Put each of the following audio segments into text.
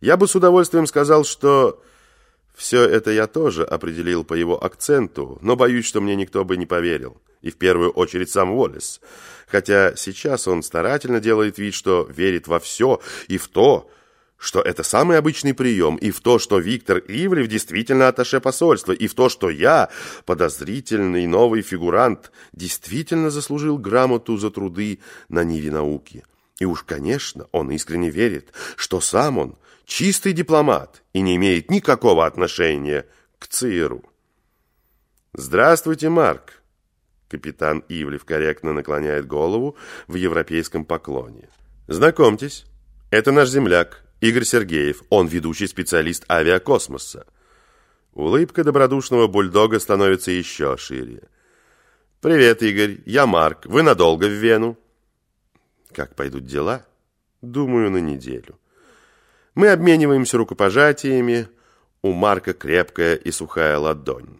Я бы с удовольствием сказал, что все это я тоже определил по его акценту, но боюсь, что мне никто бы не поверил. И в первую очередь сам Уоллес. Хотя сейчас он старательно делает вид, что верит во все и в то, что это самый обычный прием, и в то, что Виктор Ивлев действительно атташе посольства, и в то, что я, подозрительный новый фигурант, действительно заслужил грамоту за труды на Ниве науки. И уж, конечно, он искренне верит, что сам он чистый дипломат и не имеет никакого отношения к ЦРУ. «Здравствуйте, Марк!» Капитан Ивлев корректно наклоняет голову в европейском поклоне. «Знакомьтесь, это наш земляк, Игорь Сергеев, он ведущий специалист авиакосмоса. Улыбка добродушного бульдога становится еще шире. «Привет, Игорь, я Марк. Вы надолго в Вену?» «Как пойдут дела?» «Думаю, на неделю». Мы обмениваемся рукопожатиями. У Марка крепкая и сухая ладонь.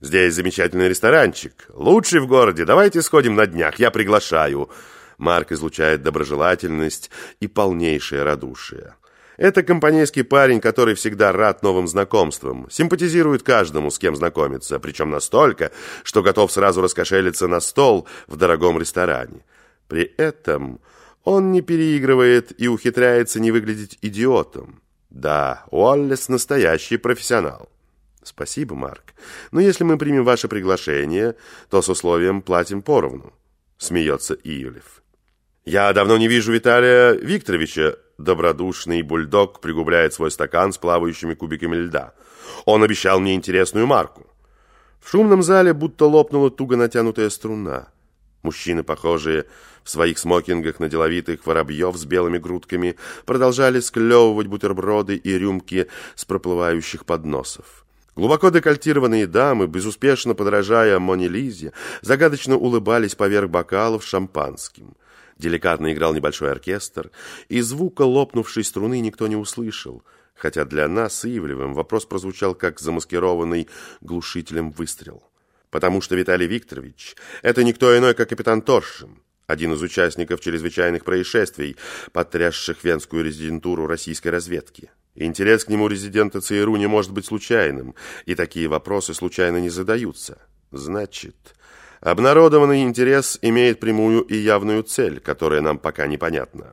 «Здесь замечательный ресторанчик. Лучший в городе. Давайте сходим на днях. Я приглашаю». Марк излучает доброжелательность и полнейшее радушие. Это компанейский парень, который всегда рад новым знакомствам, симпатизирует каждому, с кем знакомится, причем настолько, что готов сразу раскошелиться на стол в дорогом ресторане. При этом он не переигрывает и ухитряется не выглядеть идиотом. Да, Уоллес настоящий профессионал. Спасибо, Марк. Но если мы примем ваше приглашение, то с условием платим поровну. Смеется Июлев. «Я давно не вижу Виталия Викторовича». Добродушный бульдог пригубляет свой стакан с плавающими кубиками льда. Он обещал мне интересную марку. В шумном зале будто лопнула туго натянутая струна. Мужчины, похожие в своих смокингах на деловитых воробьев с белыми грудками, продолжали склевывать бутерброды и рюмки с проплывающих подносов. Глубоко декольтированные дамы, безуспешно подражая Моне Лизе, загадочно улыбались поверх бокалов шампанским. Деликатно играл небольшой оркестр, и звука лопнувшей струны никто не услышал, хотя для нас Ивлевым вопрос прозвучал как замаскированный глушителем выстрел. Потому что Виталий Викторович – это никто иной, как капитан Торшин, один из участников чрезвычайных происшествий, потрясших венскую резидентуру российской разведки. Интерес к нему резидента ЦРУ не может быть случайным, и такие вопросы случайно не задаются. Значит, Обнародованный интерес имеет прямую и явную цель, которая нам пока непонятна.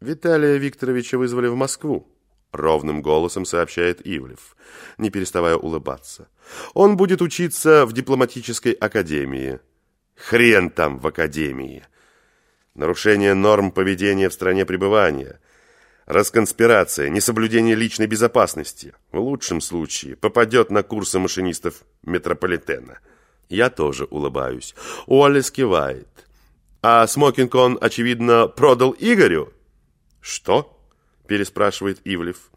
Виталия Викторовича вызвали в Москву. Ровным голосом сообщает Ивлев, не переставая улыбаться. Он будет учиться в дипломатической академии. Хрен там в академии. Нарушение норм поведения в стране пребывания. Расконспирация, несоблюдение личной безопасности. В лучшем случае попадет на курсы машинистов метрополитена. Я тоже улыбаюсь. Уоллес кивает. А смокинг он, очевидно, продал Игорю? Что? Переспрашивает Ивлев.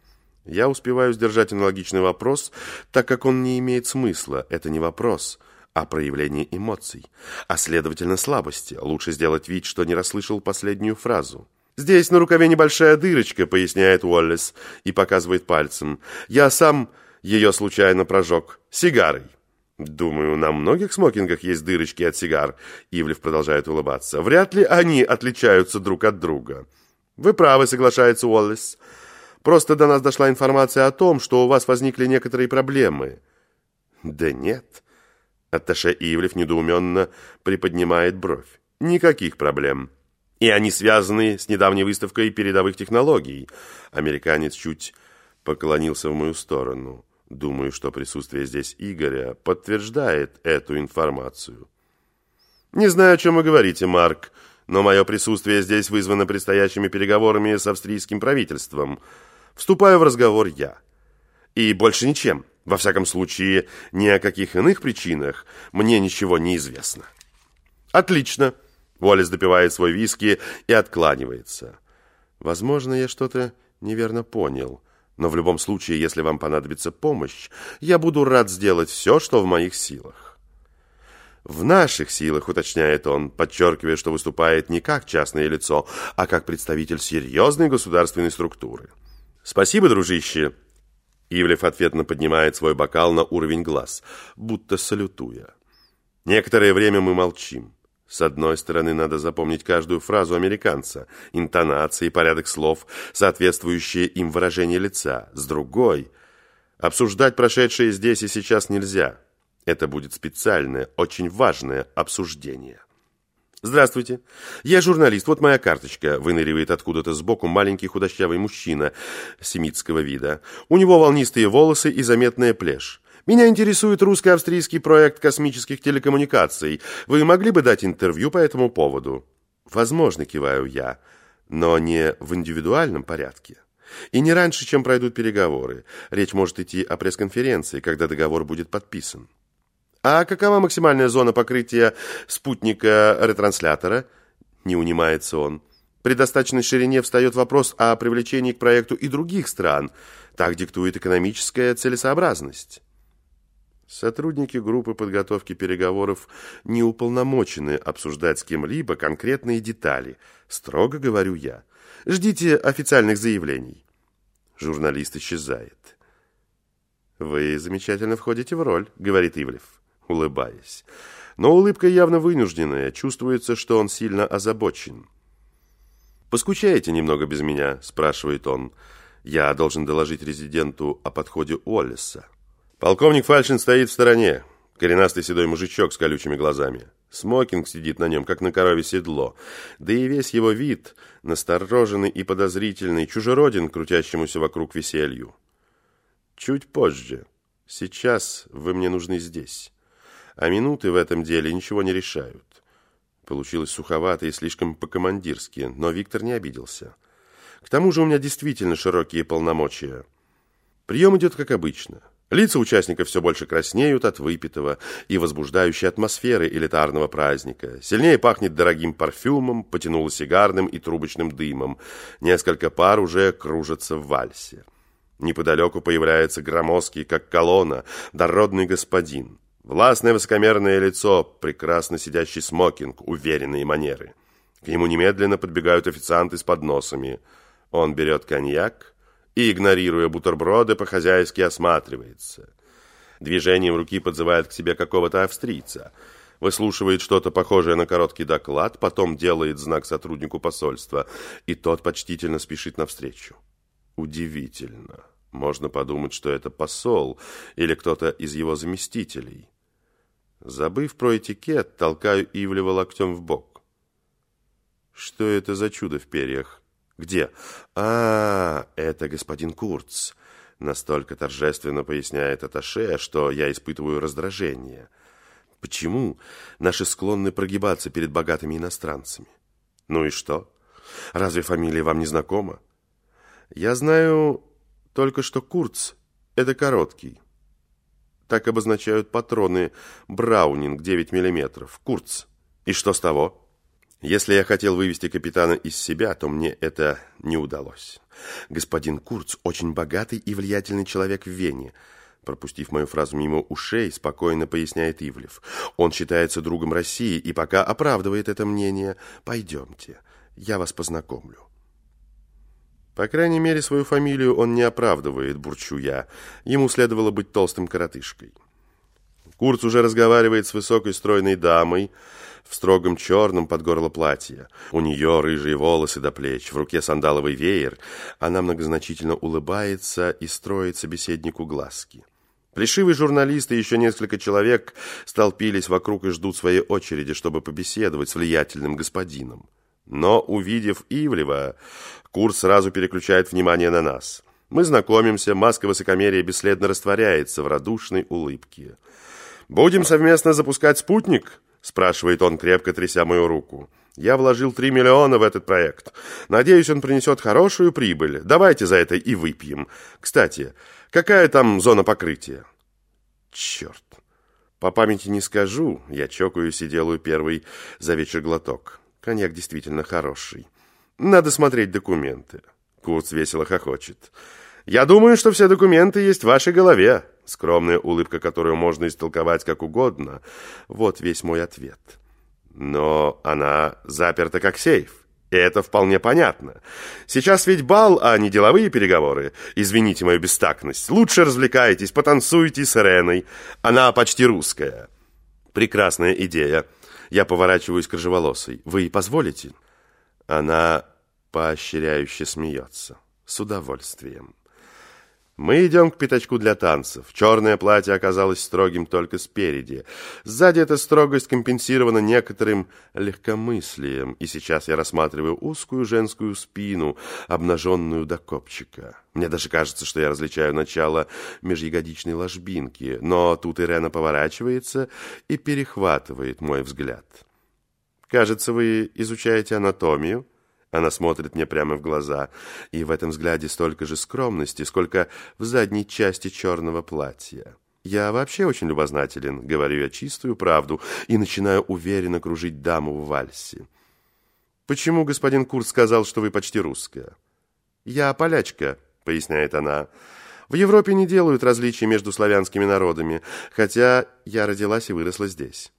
Я успеваю сдержать аналогичный вопрос, так как он не имеет смысла. Это не вопрос, а проявление эмоций. А следовательно слабости. Лучше сделать вид, что не расслышал последнюю фразу. «Здесь на рукаве небольшая дырочка», — поясняет Уоллес и показывает пальцем. «Я сам ее случайно прожег. Сигарой». «Думаю, на многих смокингах есть дырочки от сигар», — Ивлев продолжает улыбаться. «Вряд ли они отличаются друг от друга». «Вы правы», — соглашается Уоллес. «Просто до нас дошла информация о том, что у вас возникли некоторые проблемы». «Да нет». Атташе Ивлев недоуменно приподнимает бровь. «Никаких проблем. И они связаны с недавней выставкой передовых технологий». Американец чуть поклонился в мою сторону. Думаю, что присутствие здесь Игоря подтверждает эту информацию. Не знаю, о чем вы говорите, Марк, но мое присутствие здесь вызвано предстоящими переговорами с австрийским правительством. Вступаю в разговор я. И больше ничем. Во всяком случае, ни о каких иных причинах мне ничего не известно. Отлично. Уоллес допивает свой виски и откланивается. Возможно, я что-то неверно понял. Но в любом случае, если вам понадобится помощь, я буду рад сделать все, что в моих силах. В наших силах, уточняет он, подчеркивая, что выступает не как частное лицо, а как представитель серьезной государственной структуры. Спасибо, дружище. Ивлев ответно поднимает свой бокал на уровень глаз, будто салютуя. Некоторое время мы молчим. С одной стороны, надо запомнить каждую фразу американца, интонации, порядок слов, соответствующие им выражение лица. С другой, обсуждать прошедшее здесь и сейчас нельзя. Это будет специальное, очень важное обсуждение. «Здравствуйте. Я журналист. Вот моя карточка». Выныривает откуда-то сбоку маленький худощавый мужчина семитского вида. У него волнистые волосы и заметная плешь. Меня интересует русско-австрийский проект космических телекоммуникаций. Вы могли бы дать интервью по этому поводу? Возможно, киваю я, но не в индивидуальном порядке. И не раньше, чем пройдут переговоры. Речь может идти о пресс-конференции, когда договор будет подписан. А какова максимальная зона покрытия спутника-ретранслятора? Не унимается он. При достаточной ширине встает вопрос о привлечении к проекту и других стран. Так диктует экономическая целесообразность. Сотрудники группы подготовки переговоров не уполномочены обсуждать с кем-либо конкретные детали. Строго говорю я. Ждите официальных заявлений. Журналист исчезает. «Вы замечательно входите в роль», — говорит Ивлев, улыбаясь. Но улыбка явно вынужденная, чувствуется, что он сильно озабочен. «Поскучаете немного без меня?» – спрашивает он. «Я должен доложить резиденту о подходе Уоллеса». Полковник Фальшин стоит в стороне. Коренастый седой мужичок с колючими глазами. Смокинг сидит на нем, как на корове седло. Да и весь его вид, настороженный и подозрительный, чужероден крутящемуся вокруг веселью. Чуть позже. Сейчас вы мне нужны здесь. А минуты в этом деле ничего не решают. Получилось суховато и слишком по-командирски, но Виктор не обиделся. К тому же у меня действительно широкие полномочия. Прием идет как обычно. Лица участников все больше краснеют от выпитого и возбуждающей атмосферы элитарного праздника. Сильнее пахнет дорогим парфюмом, потянуло сигарным и трубочным дымом. Несколько пар уже кружатся в вальсе. Неподалеку появляется громоздкий, как колонна, дородный господин. Властное высокомерное лицо, прекрасно сидящий смокинг, уверенные манеры. К нему немедленно подбегают официанты с подносами. Он берет коньяк, и, игнорируя бутерброды, по-хозяйски осматривается. Движением руки подзывает к себе какого-то австрийца. Выслушивает что-то похожее на короткий доклад, потом делает знак сотруднику посольства, и тот почтительно спешит навстречу. Удивительно. Можно подумать, что это посол или кто-то из его заместителей. Забыв про этикет, толкаю Ивлева локтем в бок. Что это за чудо в перьях? «Где?» «А, это господин Курц», — настолько торжественно поясняет Аташе, что я испытываю раздражение. «Почему наши склонны прогибаться перед богатыми иностранцами?» «Ну и что? Разве фамилия вам не знакома?» «Я знаю только, что Курц — это короткий». Так обозначают патроны Браунинг 9 мм. Курц. И что с того? Если я хотел вывести капитана из себя, то мне это не удалось. Господин Курц очень богатый и влиятельный человек в Вене. Пропустив мою фразу мимо ушей, спокойно поясняет Ивлев. Он считается другом России и пока оправдывает это мнение. Пойдемте, я вас познакомлю. По крайней мере, свою фамилию он не оправдывает, бурчу я. Ему следовало быть толстым коротышкой. Курц уже разговаривает с высокой стройной дамой, в строгом черном под горло платье. У нее рыжие волосы до плеч, в руке сандаловый веер. Она многозначительно улыбается и строит собеседнику глазки. Плешивый журналист и еще несколько человек столпились вокруг и ждут своей очереди, чтобы побеседовать с влиятельным господином. Но, увидев Ивлева, Курс сразу переключает внимание на нас. Мы знакомимся, маска высокомерия бесследно растворяется в радушной улыбке. «Будем совместно запускать спутник?» спрашивает он, крепко тряся мою руку. Я вложил 3 миллиона в этот проект. Надеюсь, он принесет хорошую прибыль. Давайте за это и выпьем. Кстати, какая там зона покрытия? Черт. По памяти не скажу. Я чокаюсь и делаю первый за вечер глоток. Коньяк действительно хороший. Надо смотреть документы. Курц весело хохочет. Я думаю, что все документы есть в вашей голове. Скромная улыбка, которую можно истолковать как угодно. Вот весь мой ответ. Но она заперта как сейф. И это вполне понятно. Сейчас ведь бал, а не деловые переговоры. Извините мою бестактность. Лучше развлекайтесь, потанцуйте с Иреной. Она почти русская. Прекрасная идея. Я поворачиваюсь к рыжеволосой. «Вы позволите?» Она поощряюще смеется. С удовольствием. Мы идем к пятачку для танцев. Черное платье оказалось строгим только спереди. Сзади эта строгость компенсирована некоторым легкомыслием, и сейчас я рассматриваю узкую женскую спину, обнаженную до копчика. Мне даже кажется, что я различаю начало межягодичной ложбинки, но тут Ирена поворачивается и перехватывает мой взгляд. «Кажется, вы изучаете анатомию?» Она смотрит мне прямо в глаза, и в этом взгляде столько же скромности, сколько в задней части черного платья. Я вообще очень любознателен, говорю я чистую правду, и начинаю уверенно кружить даму в вальсе. «Почему господин Курт сказал, что вы почти русская?» «Я полячка», — поясняет она. «В Европе не делают различий между славянскими народами, хотя я родилась и выросла здесь».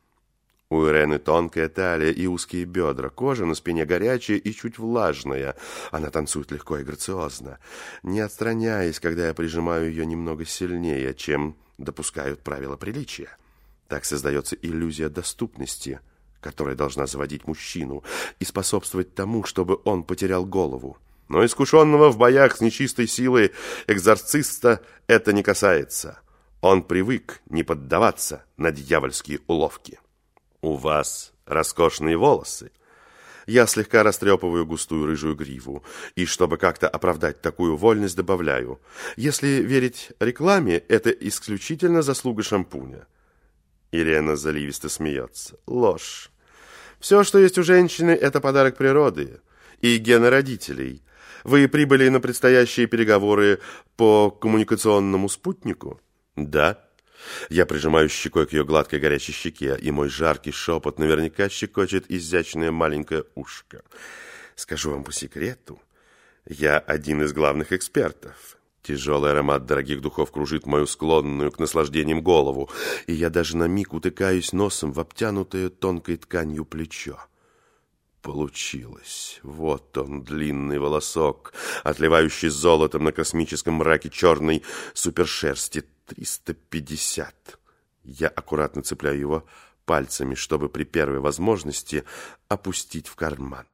У Ирены тонкая талия и узкие бедра, кожа на спине горячая и чуть влажная. Она танцует легко и грациозно, не отстраняясь, когда я прижимаю ее немного сильнее, чем допускают правила приличия. Так создается иллюзия доступности, которая должна заводить мужчину и способствовать тому, чтобы он потерял голову. Но искушенного в боях с нечистой силой экзорциста это не касается. Он привык не поддаваться на дьявольские уловки. «У вас роскошные волосы». Я слегка растрепываю густую рыжую гриву, и чтобы как-то оправдать такую вольность, добавляю. Если верить рекламе, это исключительно заслуга шампуня. Ирена заливисто смеется. Ложь. Все, что есть у женщины, это подарок природы и гены родителей. Вы прибыли на предстоящие переговоры по коммуникационному спутнику? Да. Я прижимаю щекой к ее гладкой горячей щеке, и мой жаркий шепот наверняка щекочет изящное маленькое ушко. Скажу вам по секрету, я один из главных экспертов. Тяжелый аромат дорогих духов кружит мою склонную к наслаждениям голову, и я даже на миг утыкаюсь носом в обтянутое тонкой тканью плечо. Получилось. Вот он, длинный волосок, отливающий золотом на космическом мраке черной супершерсти. 350. Я аккуратно цепляю его пальцами, чтобы при первой возможности опустить в карман.